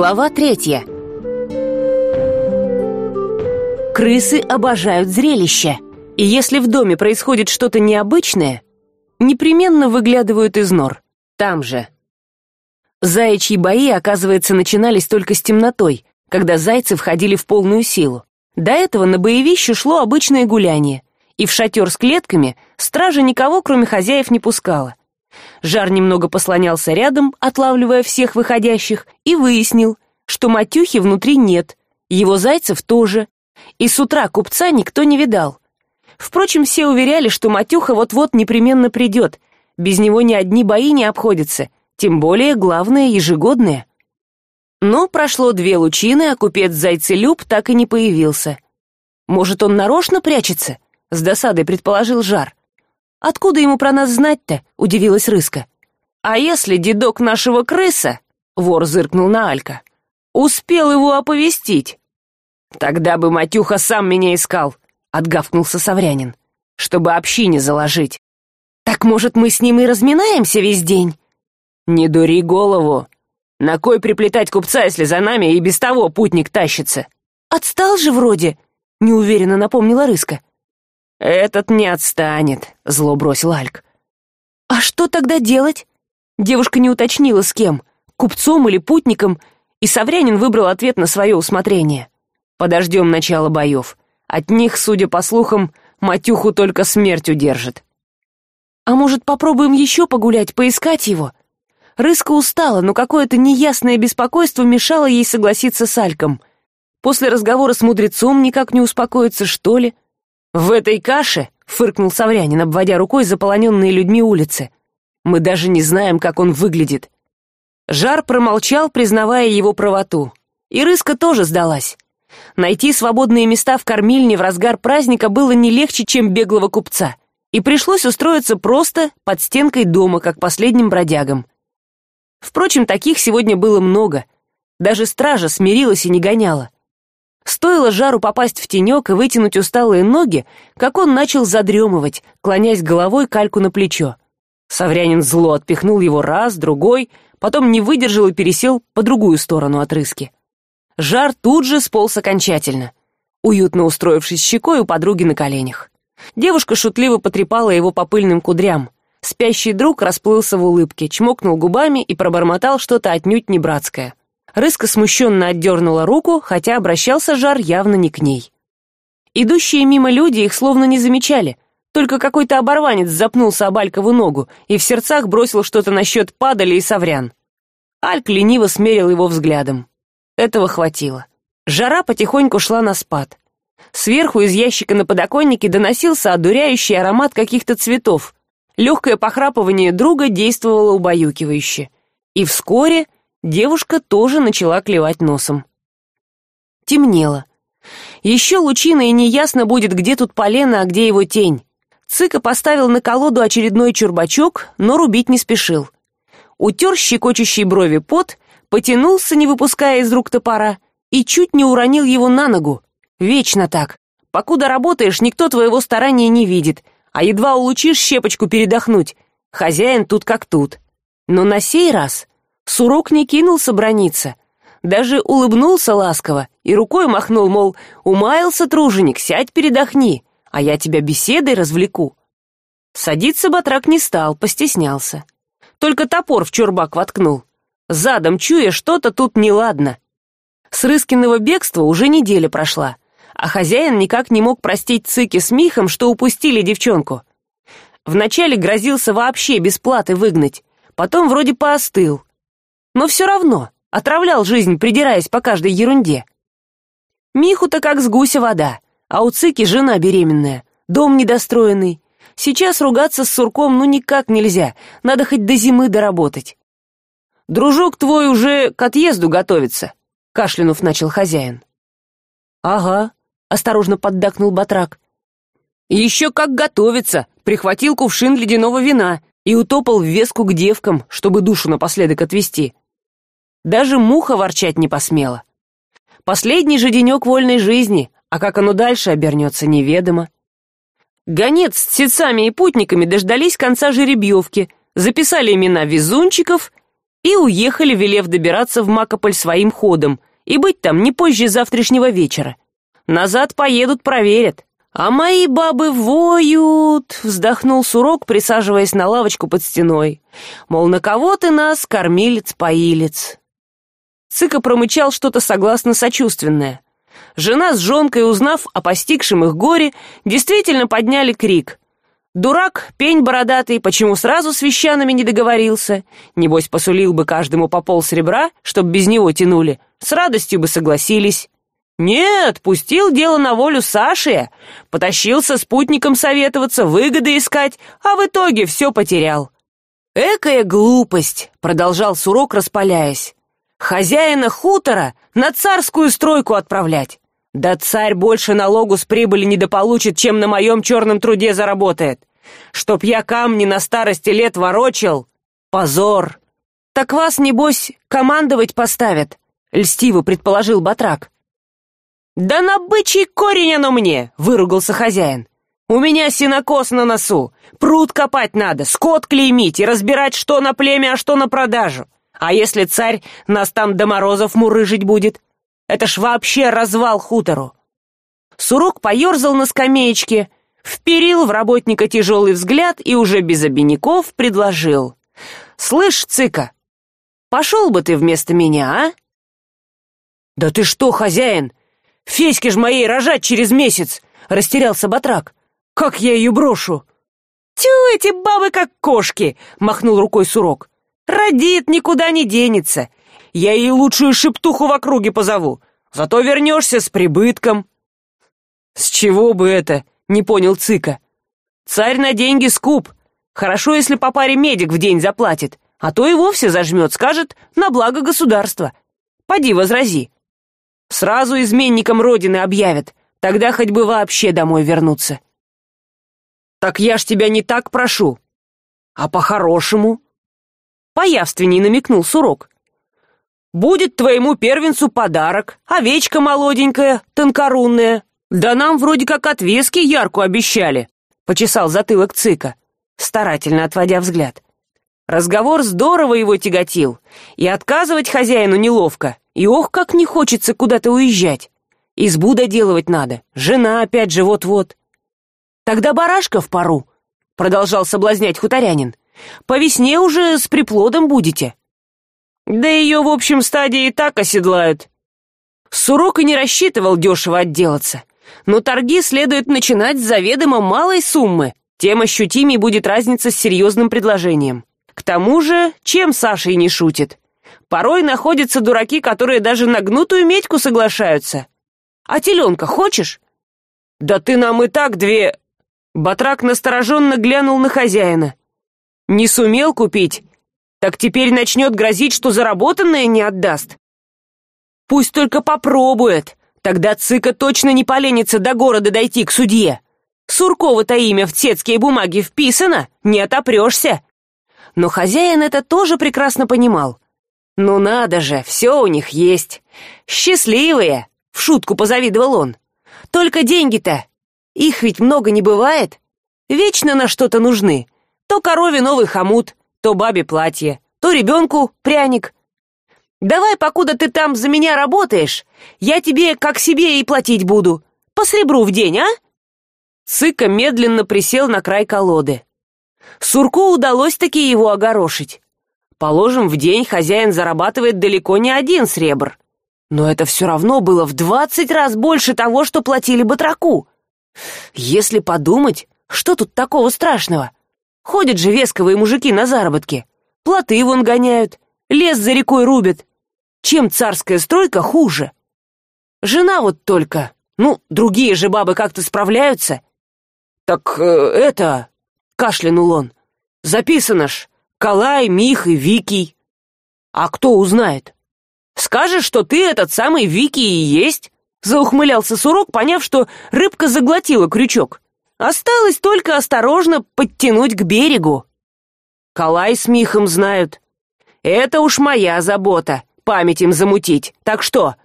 Глава третья. Крысы обожают зрелище, и если в доме происходит что-то необычное, непременно выглядывают из нор. Там же. Заячьи бои, оказывается, начинались только с темнотой, когда зайцы входили в полную силу. До этого на боевище шло обычное гуляние, и в шатер с клетками стража никого, кроме хозяев, не пускала. Жар немного послонялся рядом, отлавливая всех выходящих, и выяснил, что матюхи внутри нет, его зайцев тоже, и с утра купца никто не видал. Впрочем, все уверяли, что матюха вот-вот непременно придет, без него ни одни бои не обходятся, тем более главное ежегодное. Но прошло две лучины, а купец Зайцелюб так и не появился. Может, он нарочно прячется? С досадой предположил Жар откуда ему про нас знать-то удивилась рыска. А если дедок нашего крыса вор зыркнул на алька. Успел его оповестить тогда бы матюха сам меня искал отгавкнулся саврянин чтобы общине заложить так может мы с ним и разминаемся весь день? Не дури голову. На кой приплетать купца если за нами и без того путник тащится? Отстал же вроде неуверенно напомнила рыска этот не отстанет зло бросил альк. А что тогда делать? Девушка не уточнила с кем купцом или путником и саврянин выбрал ответ на свое усмотрение. Подождем начала боев. От них судя по слухам матюху только смерть удержит а может попробуем еще погулять поискать его? Рыска устала но какое то неясное беспокойство мешало ей согласиться с альком. После разговора с мудрецом никак не успокоиться что ли в этой каше фыркнул саврянин обводя рукой заполоненные людьми улицы. Мы даже не знаем как он выглядит жар промолчал признавая его правоту. И рыска тоже сдалась. Найти свободные места в кормильне в разгар праздника было не легче чем беглого купца. И пришлось устроиться просто под стенкой дома как последним бродягам. Впрочем таких сегодня было много. Даже стража смирилась и не гоняла стоило жару попасть в тенек и вытянуть усталые ноги как он начал задремывать клонясь головой кальку на плечо. Саврянин зло отпихнул его раз другой потом не выдержал и пересел по другую сторону от рыски жар тут же сполз окончательно уютно устроившись щекой у подруги на коленях. Девушка шутливо потрепала его по пыльным кудрям. Спящий друг расплылся в улыбке чмокнул губами и пробормотал что то отнюдь не братское рыска смущенно отдернула руку хотя обращался жар явно не к ней. Идущие мимо люди их словно не замечали только какой то оборванец запнулся об алькову ногу и в сердцах бросил что то насчет падали и соврян. Альк лениво смерил его взглядом. Этого хватило. Жара потихоньку шла на спад. Сверху из ящика на подоконнике доносился одуряющий аромат каких то цветов. Легкое похрапывание друга действовало убаюкивающе. И вскоре девушка тоже начала клевать носом. Темнело. Еще лучина и неясно будет где тут полено а где его тень. Цыка поставил на колоду очередной чурбачок но рубить не спешил. Утер щекочущие брови пот потянулся не выпуская из рук топора и чуть не уронил его на ногу. Вечно так. Покуда работаешь никто твоего старания не видит а едва улучишь щепочку передохнуть. Хозяин тут как тут. Но на сей раз сурок не кинулся брониться. Даже улыбнулся ласково и рукой махнул мол умаялся труженик сядь передохни а я тебя беседой развлеку садиться батрак не стал постеснялся. Только топор в чурбак воткнул. Задом чуя что то тут неладно. С рыскиного бегства уже неделя прошла а хозяин никак не мог простить цыки с михом что упустили девчонку. Вначале грозился вообще без платы выгнать потом вроде поостыл но все равно отравлял жизнь придираясь по каждой ерунде. Миху то как с гуся вода а у цыки жена беременная дом недостроенный. Сейчас ругаться с сурком ну никак нельзя надо хоть до зимы доработать. Дружок твой уже к отъезду готовится кашлянув начал хозяин. Ага осторожно поддакнул батрак. Еще как готовится прихватил кувшин ледяного вина и утопал в веску к девкам чтобы душу напоследок отвести даже муха ворчать не посмела. Последний же денек вольной жизни а как оно дальше обернется неведомо. Гонец с сецами и путниками дождались конца жеребьевки записали имена везунчиков и уехали велев добираться в макополь своим ходом и быть там не позже завтрашнего вечера. Назад поедут проверят. А мои бабы воют вздохнул сурок присаживаясь на лавочку под стеной. Мол на кого ты нас кормилец поилец цыка промычал что то согласно сочувственное. Жена с жонкой узнав о постигшем их горе действительно подняли крик. Дурак пень бородатый почему сразу с вещанами не договорился? Небось посулил бы каждому по пол сребра чтоб без него тянули. С радостью бы согласились нет пустил дело на волю саши. Потащился спутником советоваться выгоды искать а в итоге все потерял экая глупость продолжал сурок распаляясь хозяина хутора на царскую стройку отправлять. Да царь больше налогу с прибыли недополучит чем на моем черном труде заработает. Чтоб я камни на старости лет ворочил позор. Так вас небось командовать поставят льстиво предположил батрак. Да на бычий корень оно мне выругался хозяин. У меня синокос на носу. Пруд копать надо скот клеймить и разбирать что на племя а что на продажу а если царь нас там до морозов мурыжить будет? Это ж вообще развал хутору. Сурок поерзал на скамеечке вперил в работника тяжелый взгляд и уже без обиняков предложил. Слышь цыка пошел бы ты вместо меня а? Да ты что хозяин? Феське ж моей рожать через месяц растерялся батрак. Как я ее брошу? Тю эти бабы как кошки махнул рукой сурок родит никуда не денется. Я ей лучшую шептуху в округе позову. Зато вернешься с прибытком с чего бы это не понял цыка. Царь на деньги скуп. Хорошо если по паре медик в день заплатит а то и вовсе зажмет скажет на благо государства. Поди возрази. Сразу изменникам родины объявят. Тогда хоть бы вообще домой вернуться так я ж тебя не так прошу а по хорошему появственней намекнул сурок. Будет твоему первенцу подарок овечка молоденькая тонкорунная. Да нам вроде как отвески ярку обещали почесал затылок цыка старательно отводя взгляд. Разговор здорово его тяготил и отказывать хозяину неловко и ох как не хочется куда то уезжать. Избу доделывать надо жена опять же вот вот тогда барашка в пару продолжал соблазнять хуторянин по весне уже с приплодом будете. Да ее в общем стадии и так оседлают. Сурок и не рассчитывал дешево отделаться. Но торги следует начинать с заведомо малой суммы. Тем ощутимей будет разница с серьезным предложением. К тому же чем саша и не шутит? Порой находятся дураки которые даже на гнутую медьку соглашаются. А теленка хочешь? Да ты нам и так две батрак настороженно глянул на хозяина не сумел купить так теперь начнет грозить что заработанное не отдаст. Пусть только попробует тогда цыка точно не поленится до города дойти к судье. Суркова то имя в цецкие бумаги вписано не отопрешься но хозяин это тоже прекрасно понимал. Ну надо же все у них есть. Счастливые в шутку позавидовал он. Только деньги то их ведь много не бывает. Вечно на что то нужны то корове новый хомут то бабе платье то ребенку пряник. Давай покуда ты там за меня работаешь я тебе как себе и платить буду. По сребру в день а? Цыка медленно присел на край колоды. Сурку удалось таки его огорошить. Положим в день хозяин зарабатывает далеко не один сребр. Но это все равно было в двадцать раз больше того что платили батраку. Если подумать что тут такого страшного ходят же весковые мужики на заработки. Плоты вон гоняют лес за рекой рубят. Чем царская стройка хуже? Жена вот только. Ну другие же бабы как то справляются. Так э, это кашлянул он записано ж калай мих и викий а кто узнает? Скажешь что ты этот самый вики и есть? Заухмылялся сурок поняв что рыбка заглотила крючок осталось только осторожно подтянуть к берегу. Калай с михом знают. Это уж моя забота память им замутить. Так что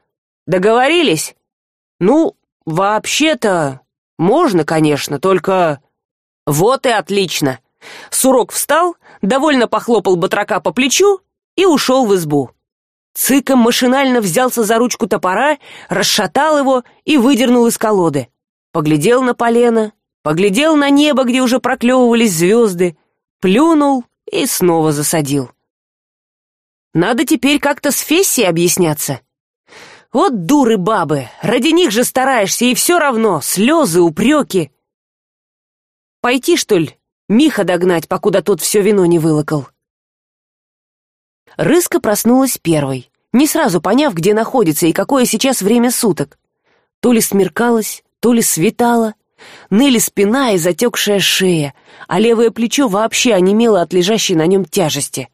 договорились? Ну вообще то можно конечно только вот и отлично. Сурок встал довольно похлопал батрака по плечу и ушел в избу. Цыком машинально взялся за ручку топора расшатал его и выдернул из колоды. Поглядел на полено поглядел на небо где уже проклевывались звезды плюнул и снова засадил. Надо теперь как то с фессией объясняться. Вот дуры бабы ради них же стараешься и все равно слезы упреки пойти что ли миха догнать покуда тот все вино не вылокал? Рыска проснулась первой не сразу поняв где находится и какое сейчас время суток. То ли смеркалось то ли светало ныли спина и затекшая шея а левое плечо вообще онемело от лежащей на нем тяжести.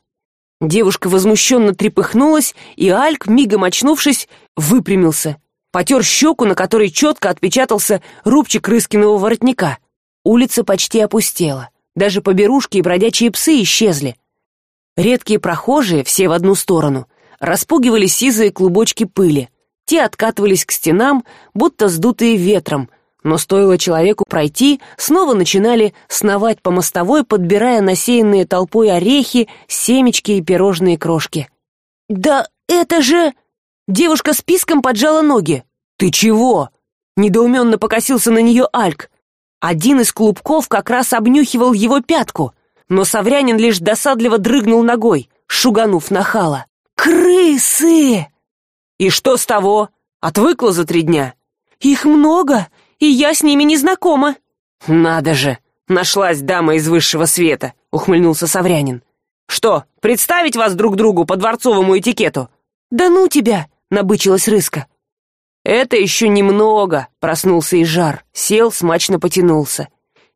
Девушка возмущенно трепыхнулась и альк мигом очнувшись выпрямился потер щеку на которой четко отпечатался рубчик рыскиного воротника. Улица почти опустела даже поберушки и бродячие псы исчезли. Редкие прохожие все в одну сторону распугивали сизые клубочки пыли. Те откатывались к стенам будто сдутые ветром но стоило человеку пройти снова начинали сновать по мостовой подбирая насеянные толпой орехи семечки и пирожные крошки. Да это же девушка списком поджала ноги. Ты чего? Недоуменно покосился на нее альк. Один из клубков как раз обнюхивал его пятку но саврянин лишь досадливо дрыгнул ногой шуганув нахала. Крысы! И что с того? Отвыкла за три дня? Их много и я с ними не знакома. Надо же нашлась дама из высшего света ухмыльнулся саврянин. Что представить вас друг другу по дворцовому этикету? Да ну тебя набычилась рыска. Это еще немного проснулся и жар сел смачно потянулся.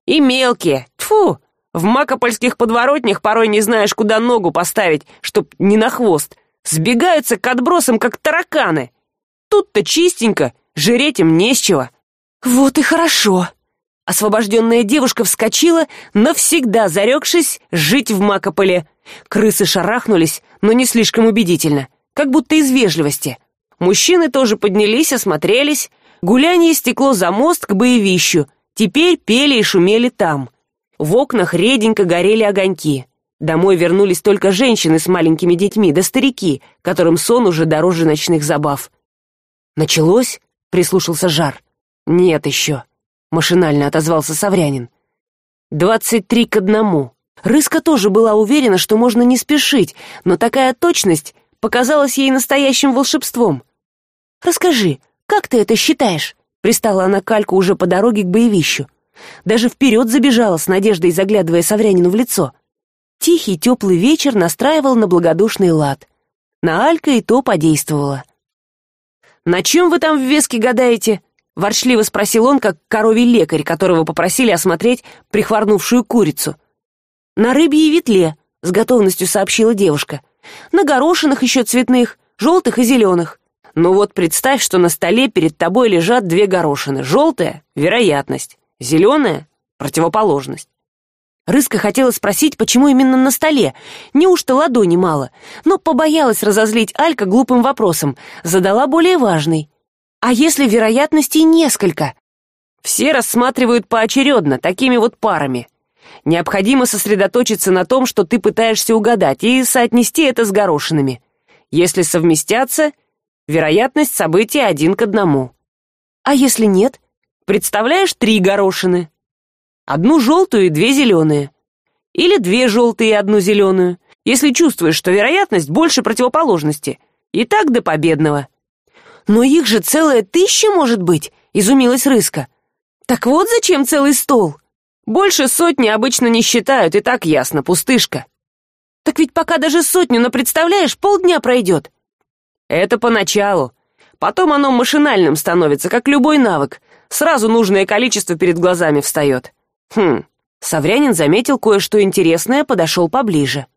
И мелкие тфу в макопольских подворотнях порой не знаешь куда ногу поставить чтоб не на хвост. Сбегаются к отбросам как тараканы. Тут то чистенько жреть им не с чего вот и хорошо. Освобожденная девушка вскочила навсегда зарекшись жить в макополе. Крысы шарахнулись но не слишком убедительно как будто из вежливости. Мужчины тоже поднялись осмотрелись. Гуляние стекло за мост к боевищу. Теперь пели и шумели там. В окнах реденько горели огоньки. Домой вернулись только женщины с маленькими детьми да старики которым сон уже дороже ночных забав. Началось прислушался жар нет еще машинально отозвался саврянин. Двадцать три к одному рыска тоже была уверена что можно не спешить но такая точность показалась ей настоящим волшебством. Расскажи как ты это считаешь пристала она кальку уже по дороге к боевищу. Даже вперед забежала с надеждой заглядывая саврянину в лицо. Тихий теплый вечер настраивал на благодушный лад. На алька и то подействовало. На чем вы там в веске гадаете ворчливо спросил он как коровий лекарь которого попросили осмотреть прихворнувшую курицу. На рыбьей ветле с готовностью сообщила девушка. На горошинах еще цветных желтых и зеленых. Ну вот представь что на столе перед тобой лежат две горошины. Желтая вероятность зеленая противоположность рыска хотела спросить почему именно на столе. Неужто ладони мало? Но побоялась разозлить алька глупым вопросом. Задала более важный а если вероятностей несколько? Все рассматривают поочередно такими вот парами. Необходимо сосредоточиться на том что ты пытаешься угадать и соотнести это с горошинами. Если совместятся вероятность события один к одному. А если нет? Представляешь три горошины? Одну желтую и две зеленые или две желтые и одну зеленую если чувствуешь что вероятность больше противоположности. И так до победного но их же целая тысяча может быть изумилась рыска. Так вот зачем целый стол! Больше сотни обычно не считают и так ясно пустышка! Так ведь пока даже сотню но представляешь полдня пройдет! Это поначалу. Потом оно машинальным становится как любой навык. Сразу нужное количество перед глазами встает хм саврянин заметил кое что интересное подошел поближе.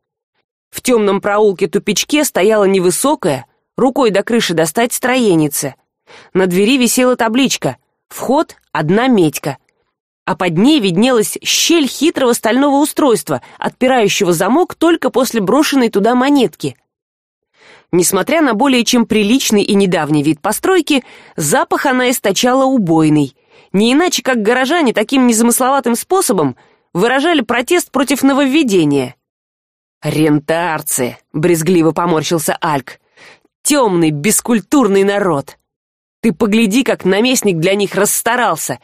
В темном проулке тупичке стояла невысокая рукой до крыши достать строенице на двери висела табличка вход одна медька а под ней виднелась щель хитрого стального устройства отпирающего замок только после брошенной туда монетки. Несмотря на более чем приличный и недавний вид постройки запах она источала убойный. Не иначе как горожане таким незамысловатым способом выражали протест против нововведения. Рентарцы брезгливо поморщился альк темный бескультурный народ. Ты погляди как наместник для них расстарался.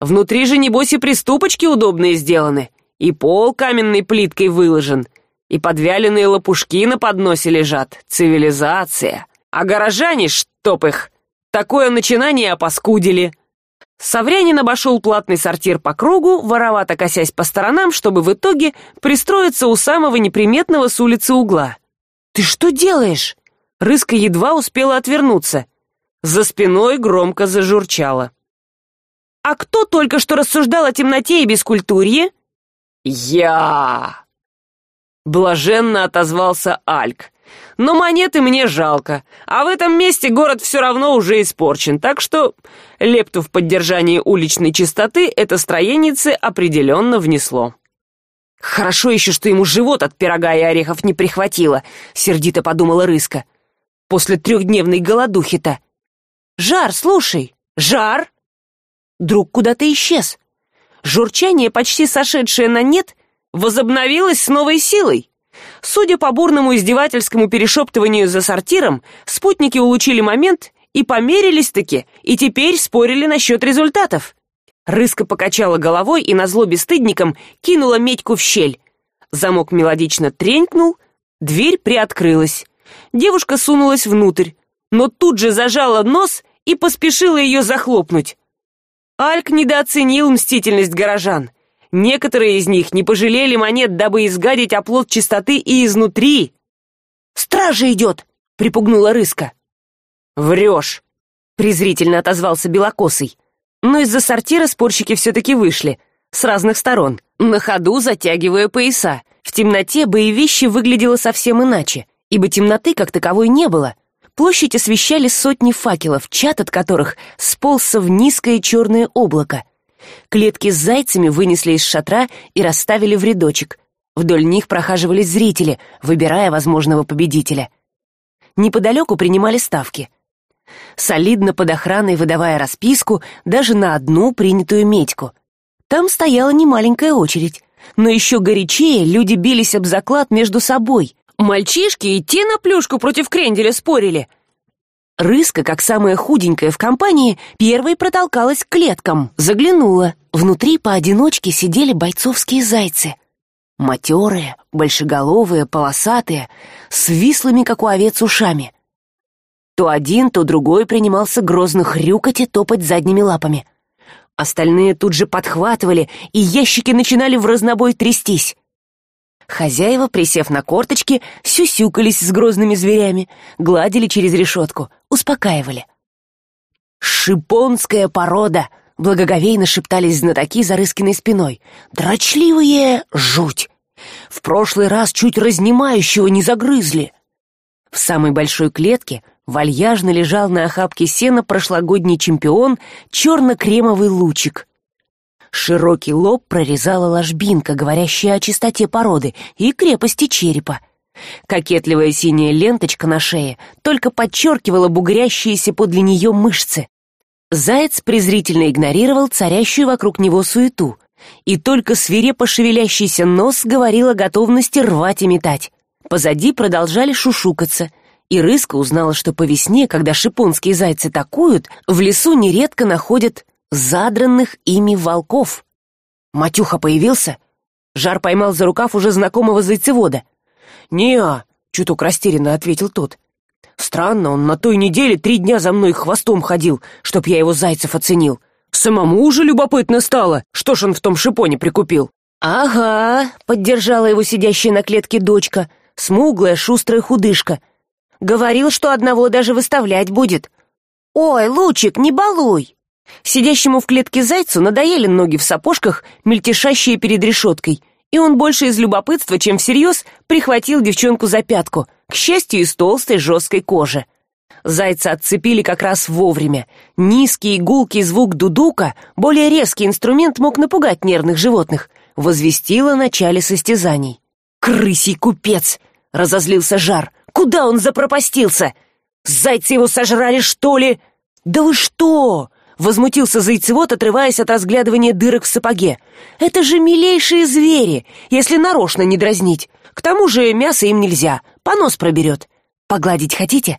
Внутри же небось и приступочки удобные сделаны и пол каменной плиткой выложен и подвяленные лопушки на подносе лежат. Цивилизация! А горожане чтоб их такое начинание опаскудили. Саврянин обошел платный сортир по кругу воровато косясь по сторонам чтобы в итоге пристроиться у самого неприметного с улицы угла. Ты что делаешь рыска едва успела отвернуться. За спиной громко зажурчало. А кто только что рассуждал о темноте и бескультурье? Я! Блаженно отозвался альк. Но монеты мне жалко а в этом месте город все равно уже испорчен так что лепту в поддержании уличной чистоты это строенице определенно внесло хорошо еще что ему живот от пирога и орехов не прихватило сердито подумала рыска после трехдневной голодухи то жар слушай жар! Друг куда то исчез. Журчание почти сошедшее на нет возобновилось с новой силой. Судя по бурному издевательскому перешептыванию за сортиром спутники улучили момент и померились таки и теперь спорили насчет результатов. Рыска покачала головой и назло бесстыдникам кинула медьку в щель. Замок мелодично тренькнул дверь приоткрылась девушка сунулась внутрь но тут же зажала нос и поспешила ее захлопнуть. Альк недооценил мстительность горожан. Некоторые из них не пожалели монет дабы изгадить оплот чистоты и изнутри. Стража идет припугнула рыска. Врешь презрительно отозвался белокосый. Но из за сортира спорщики все таки вышли с разных сторон. На ходу затягивая пояса. В темноте боевище выглядело совсем иначе ибо темноты как таковой не было. Площадь освещали сотни факелов чат от которых сползся в низкое черное облако. Клетки с зайцами вынесли из шатра и расставили в рядочек. Вдоль них прохаживались зрители выбирая возможного победителя. Неподалеку принимали ставки. Солидно под охраной выдавая расписку даже на одну принятую медьку там стояла немаленькая очередь но еще горячее люди бились об заклад между собой мальчишки идти на плюшку против кренделя спорили. Рыска как самая худенькая в компании первой протолкалась к клеткам заглянула. Внутри поодиночке сидели бойцовские зайцы. Матерые большеголовые полосатые с вислыми как у овец ушами. То один то другой принимался грозно хрюкать и топать задними лапами. Остальные тут же подхватывали и ящики начинали в разнобой трястись хозяева присев на корточки сюсюкались с грозными зверями гладили через решетку успокаивали. Шипонская порода благоговейно шептались знатоки за рыскиной спиной. Дрочливые жуть! В прошлый раз чуть разнимающего не загрызли! В самой большой клетке вальяжно лежал на охапке сена прошлогодний чемпион черно кремовый лучик широкий лоб прорезала ложбинка говорящая о чистоте породы и крепости черепа. Кокетливая синяя ленточка на шее только подчеркивала бугрящиеся подле нее мышцы. Заяц презрительно игнорировал царящую вокруг него суету и только свирепо шевелящийся нос говорил о готовности рвать и метать. Позади продолжали шушукаться и рыска узнала что по весне когда шипонские зайцы такуют в лесу нередко находят задранных ими волков. Матюха появился. Жар поймал за рукав уже знакомого зайцевода. Не чуток растерянно ответил тот. Странно он на той неделе три дня за мной хвостом ходил чтоб я его зайцев оценил. Самому уже любопытно стало что ж он в том шипоне прикупил ага поддержала его сидящая на клетке дочка смуглая шустрая худышка. Говорил что одного даже выставлять будет ой лучик не балуй сидящему в клетке зайцу надоели ноги в сапожках мельтешащие перед решеткой и он больше из любопытства чем всерьез прихватил девчонку за пятку к счастью из толстой жесткой кожи. Зайца отцепили как раз вовремя. Низкий гулкий звук дудука более резкий инструмент мог напугать нервных животных возвестил о начале состязаний. Крысий купец разозлился жар. Куда он запропастился? Зайцы его сожрали что ли? Да вы что возмутился зайцевод отрываясь от разглядывания дырок в сапоге. Это же милейшие звери! Если нарочно не дразнить! К тому же мясо им нельзя понос проберет. Погладить хотите?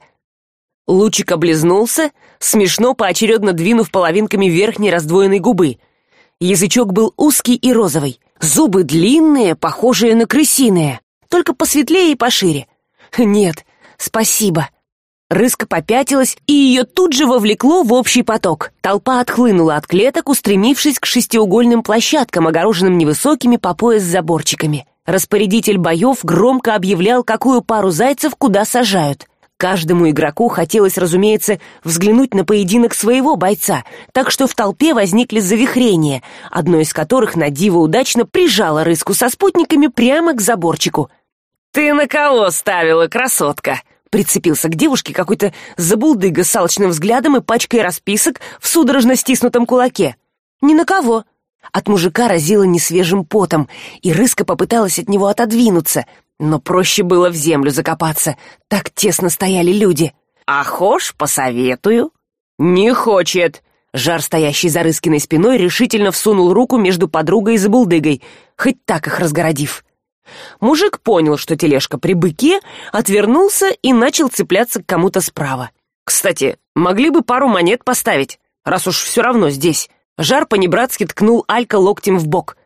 Лучик облизнулся смешно поочередно двинув половинками верхней раздвоенной губы. Язычок был узкий и розовый зубы длинные похожие на крысиные только посветлее и пошире. Нет спасибо рыска попятилась и ее тут же вовлекло в общий поток. Толпа отхлынула от клеток устремившись к шестиугольным площадкам огороженным невысокими по пояс заборчиками. Распорядитель боев громко объявлял какую пару зайцев куда сажают. Каждому игроку хотелось разумеется взглянуть на поединок своего бойца так что в толпе возникли завихрения одно из которых на диво удачно прижало рыску со спутниками прямо к заборчику. Ты на кого ставила красотка прицепился к девушке какой то забулдыга с алчным взглядом и пачкой расписок в судорожно стиснутом кулаке. Ни на кого. От мужика разило несвежим потом и рыска попыталась от него отодвинуться но проще было в землю закопаться. Так тесно стояли люди. А хошь посоветую не хочет жар стоящий за рыскиной спиной решительно всунул руку между подругой и забулдыгой хоть так их разгородив мужик понял что тележка при быке отвернулся и начал цепляться к кому то справа. Кстати могли бы пару монет поставить раз уж все равно здесь? Жар понебратски ткнул алька локтем в бок.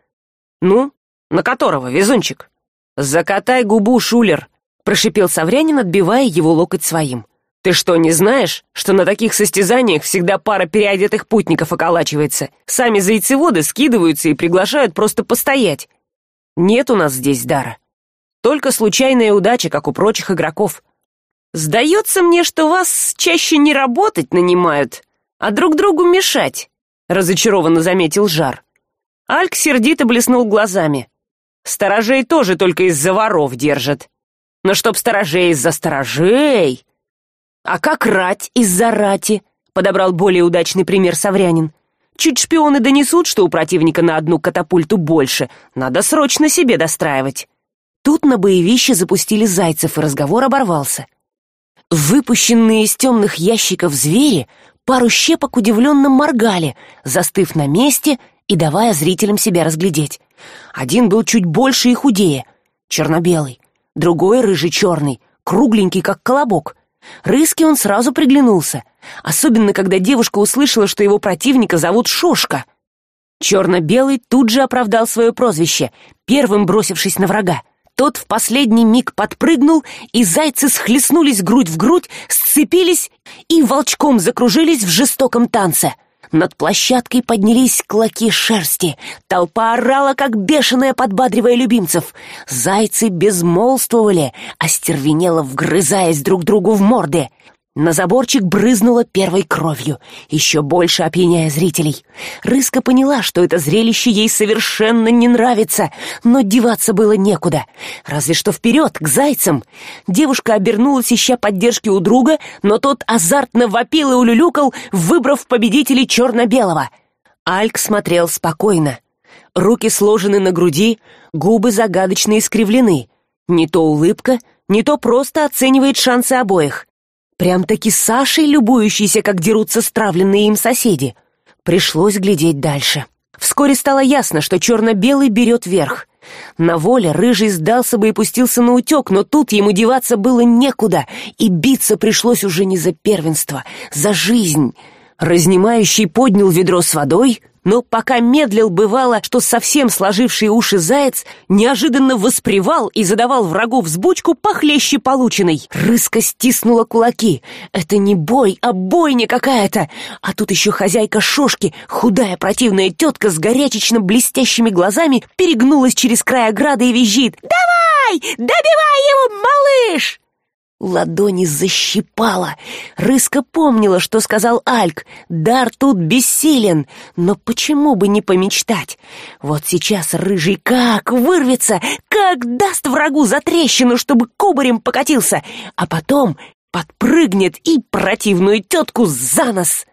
Ну на которого везунчик? Закатай губу шулер прошипел саврянин отбивая его локоть своим. Ты что не знаешь что на таких состязаниях всегда пара переодетых путников околачивается? Сами зайцеводы скидываются и приглашают просто постоять нет у нас здесь дара. Только случайная удача как у прочих игроков. Сдается мне что вас чаще не работать нанимают а друг другу мешать разочарованно заметил жар. Альк сердито блеснул глазами. Сторожей тоже только из за воров держат. Но чтоб сторожей из за сторожей. А как рать из за рати? Подобрал более удачный пример саврянин чуть шпионы донесут что у противника на одну катапульту больше надо срочно себе достраивать. Тут на боевище запустили зайцев и разговор оборвался. Выпущенные из темных ящиков звери пару щепок удивленно моргали застыв на месте и давая зрителям себя разглядеть. Один был чуть больше и худее черно белый другой рыжий черный кругленький как колобок рыски он сразу приглянулся особенно когда девушка услышала что его противника зовут шошка. Черно белый тут же оправдал свое прозвище первым бросившись на врага. Тот в последний миг подпрыгнул и зайцы схлестнулись грудь в грудь сцепились и волчком закружились в жестоком танце над площадкой поднялись клоки шерсти. Толпа орала как бешеная подбадривая любимцев. Зайцы безмолвствовали остервенело вгрызаясь друг другу в морды на заборчик брызнула первой кровью еще больше опьяняя зрителей. Рыска поняла что это зрелище ей совершенно не нравится но деваться было некуда. Разве что вперед к зайцам. Девушка обернулась ища поддержки у друга но тот азартно вопил и улюлюкал выбрав победителей черно белого альк смотрел спокойно. Руки сложены на груди губы загадочно искривлены. Не то улыбка не то просто оценивает шансы обоих прям-таки сашей любующийся как дерутся стравленные им соседи. Пришлось глядеть дальше. Вскоре стало ясно что черно белый берет верх. На воле рыжий сдался бы и пустился на утек но тут ему деваться было некуда и биться пришлось уже не за первенство за жизнь. Разнимающий поднял ведро с водой но пока медлил бывало что совсем сложивший уши заяц неожиданно воспревал и задавал врагу взбучку похлеще полученной. Рыска стиснула кулаки. Это не бой а бойня какая то а тут еще хозяйка шошки худая противная тетка с горячечно блестящими глазами перегнулась через край ограды и визжит. Давай! Добивай его малыш ладони защипала. Рыска помнила что сказал альк. Дар тут бессилен но почему бы не помечтать? Вот сейчас рыжий как вырвется как даст врагу за трещину чтобы кубарем покатился а потом подпрыгнет и противную тетку за нос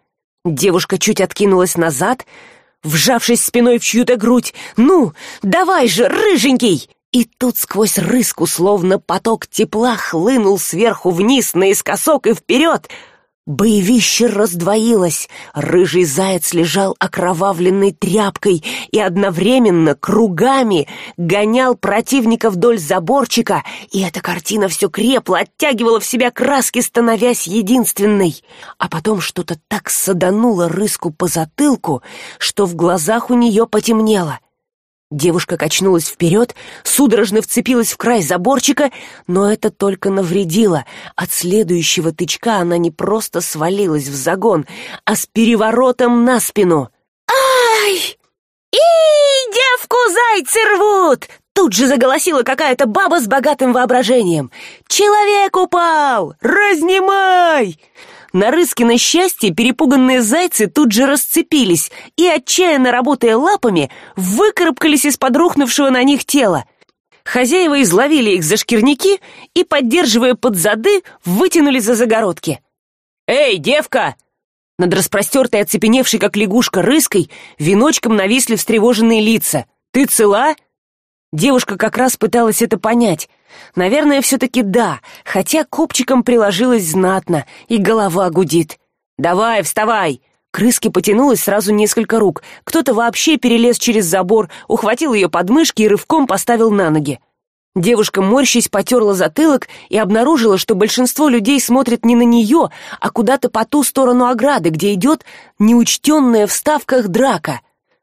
девушка чуть откинулась назад вжавшись спиной в чью то грудь. Ну давай же рыженький и тут сквозь рыску словно поток тепла хлынул сверху вниз наискосок и вперед. Боевище раздвоилось, рыжий заяц лежал окровавленной тряпкой и одновременно кругами гонял противника вдоль заборчика, и эта картина все крепла, оттягивала в себя краски, становясь единственной. А потом что-то так садануло рыску по затылку, что в глазах у нее потемнело — девушка качнулась вперед судорожно вцепилась в край заборчика но это только навредило. От следующего тычка она не просто свалилась в загон а с переворотом на спину. Ай! И девку зайцы рвут! Тут же заголосила какая то баба с богатым воображением. Человек упал! Разнимай на рыскино счастье перепуганные зайцы тут же расцепились и отчаянно работая лапами выкарабкались из под рухнувшего на них тела. Хозяева изловили их за шкирняки и поддерживая под зады вытянули за загородки. Эй девка! Над распростертой оцепеневшей как лягушка рыской веночком нависли встревоженные лица. Ты цела девушка как раз пыталась это понять. Наверное все таки да хотя копчиком приложилась знатно и голова гудит. Давай вставай! Крыске потянулось сразу несколько рук. Кто то вообще перелез через забор ухватил ее подмышки и рывком поставил на ноги. Девушка морщись потерла затылок и обнаружила что большинство людей смотрит не на нее а куда то по ту сторону ограды где идет неучтенная в ставках драка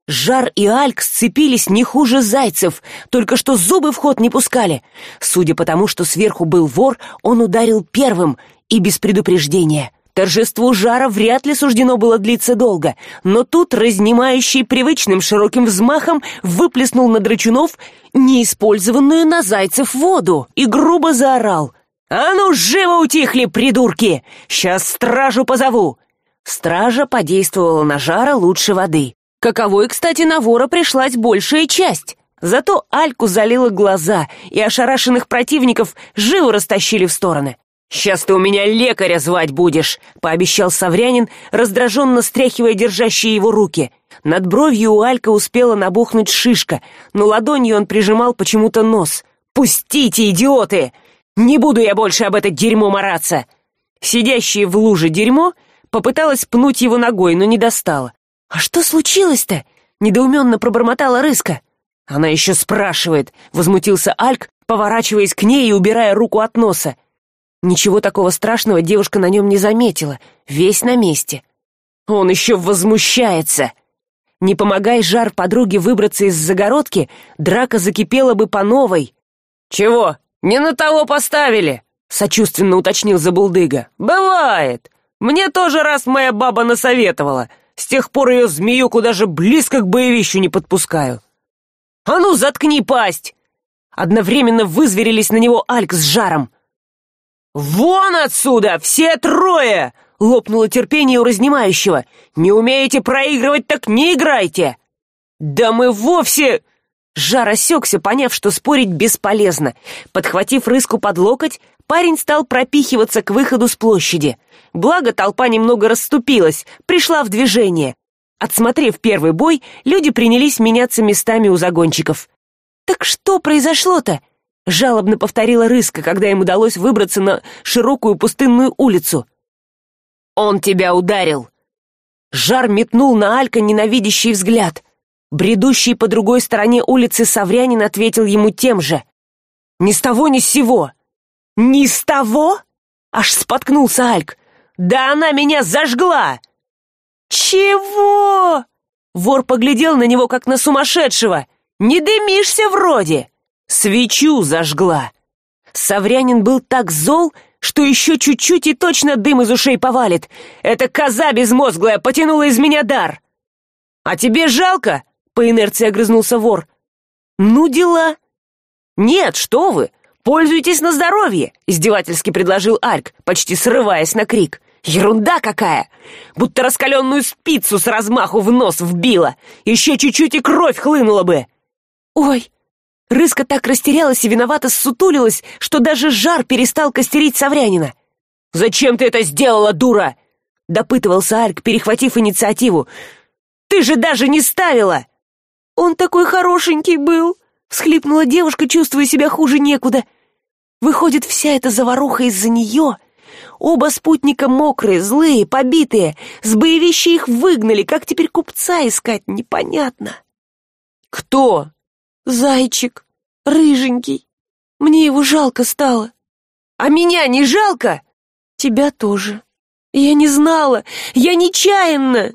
жар и альк сцепились не хуже зайцев только что зубы в ход не пускали. Судя по тому что сверху был вор он ударил первым и без предупреждения. Торжеству жара вряд ли суждено было длиться долго но тут разнимающий привычным широким взмахом выплеснул на драчунов неиспользованную на зайцев воду и грубо заорал. А ну живо утихли придурки! Сейчас стражу позову! Стража подействовала на жара лучше воды каковой кстати на вора пришлась большая часть. Зато альку залило глаза и ошарашенных противников живо растащили в стороны. Сейчас ты у меня лекаря звать будешь пообещал саврянин раздраженно стряхивая держащие его руки. Над бровью у алька успела набухнуть шишка но ладонью он прижимал почему то нос. Пустите идиоты! Не буду я больше об это дерьмо мараться! Сидящее в луже дерьмо попыталась пнуть его ногой но не достала а что случилось то недоуменно пробормотала рыска. Она еще спрашивает возмутился альк поворачиваясь к ней и убирая руку от носа. Ничего такого страшного девушка на нем не заметила весь на месте. Он еще возмущается! Не помогай жар подруге выбраться из загородки драка закипела бы по новой! Чего? Не на того поставили сочувственно уточнил забулдыга. Бывает! Мне тоже раз моя баба насоветовала с тех пор ее змеюку даже близко к боевищу не подпускаю. А ну заткни пасть! Одновременно вызверились на него альк с жаром. Вон отсюда! Все трое лопнуло терпение у разнимающего. Не умеете проигрывать так не играйте! Да мы вовсе! Жар осекся поняв что спорить бесполезно. Подхватив рыску под локоть парень стал пропихиваться к выходу с площади. Благо толпа немного расступилась пришла в движение. Отсмотрев первый бой люди принялись меняться местами у загончиков так что произошло то жалобно повторила рыска когда им удалось выбраться на широкую пустынную улицу. Он тебя ударил! Жар метнул на алька ненавидящий взгляд. Бредущий по другой стороне улицы саврянин ответил ему тем же. Ни с того ни с сего ни с того аж споткнулся альк. Да она меня зажгла! Чего вор поглядел на него как на сумасшедшего. Не дымишься вроде! Свечу зажгла! Саврянин был так зол что еще чуть чуть и точно дым из ушей повалит. Эта коза безмозглая потянула из меня дар! А тебе жалко по инерции огрызнулся вор. Ну дела! Нет что вы пользуйтесь на здоровье издевательски предложил альк почти срываясь на крик. Ерунда какая! Будто раскаленную спицу с размаху в нос вбила! Еще чуть чуть и кровь хлынула бы! Ой! Рыска так растерялась и виновато ссутулилась что даже жар перестал костерить саврянина. Зачем ты это сделала дура допытывался альк перехватив инициативу. Ты же даже не ставила! Он такой хорошенький был всхлипнула девушка чувствуя себя хуже некуда выходит вся эта заваруха из за нее оба спутника мокрые злые побитые. С боевища их выгнали. Как теперь купца искать? Непонятно. Кто? Зайчик. Рыженький. Мне его жалко стало. А меня не жалко? Тебя тоже. Я не знала. Я нечаянно.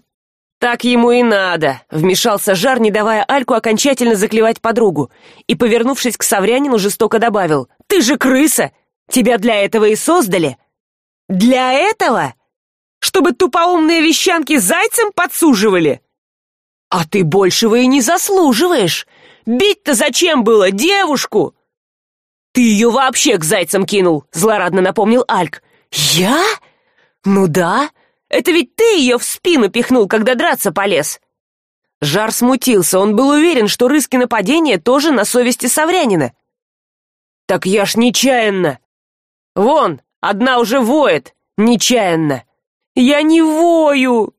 Так ему и надо вмешался жар не давая альку окончательно заклевать подругу. И повернувшись к саврянину жестоко добавил ты же крыса! Тебя для этого и создали! Для этого? Чтобы тупоумные вещанки зайцем подсуживали? А ты большего и не заслуживаешь! Бить то зачем было девушку? Ты ее вообще к зайцам кинул злорадно напомнил альк. Я? Ну да это ведь ты ее в спину пихнул когда драться полез. Жар смутился он был уверен что рыски нападения тоже на совести саврянина так я ж нечаянно. Вон одна уже воет нечаянно. Я не вою.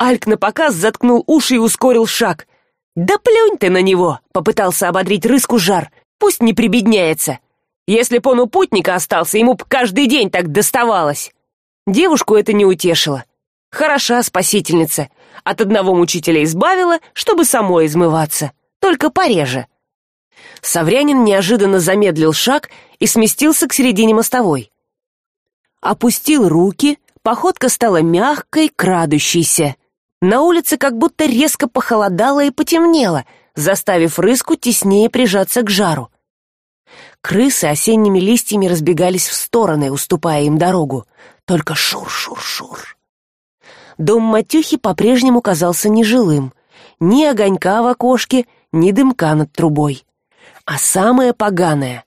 Альк на показ заткнул уши и ускорил шаг. Да плюнь ты на него попытался ободрить рыску жар. Пусть не прибедняется. Если б он у путника остался ему б каждый день так доставалось. Девушку это не утешило. Хороша спасительница. От одного мучителя избавила чтобы самой измываться. Только пореже саврянин неожиданно замедлил шаг и сместился к середине мостовой. Опустил руки походка стала мягкой крадущейся. На улице как будто резко похолодало и потемнело заставив рыску теснее прижаться к жару. Крысы осенними листьями разбегались в стороны уступая им дорогу. Только шур шур шур. Дом матюхи по прежнему казался нежилым. Ни огонька в окошке ни дымка над трубой а самое поганое.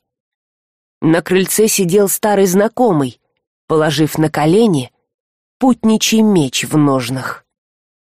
На крыльце сидел старый знакомый положив на колени путничий меч в ножнах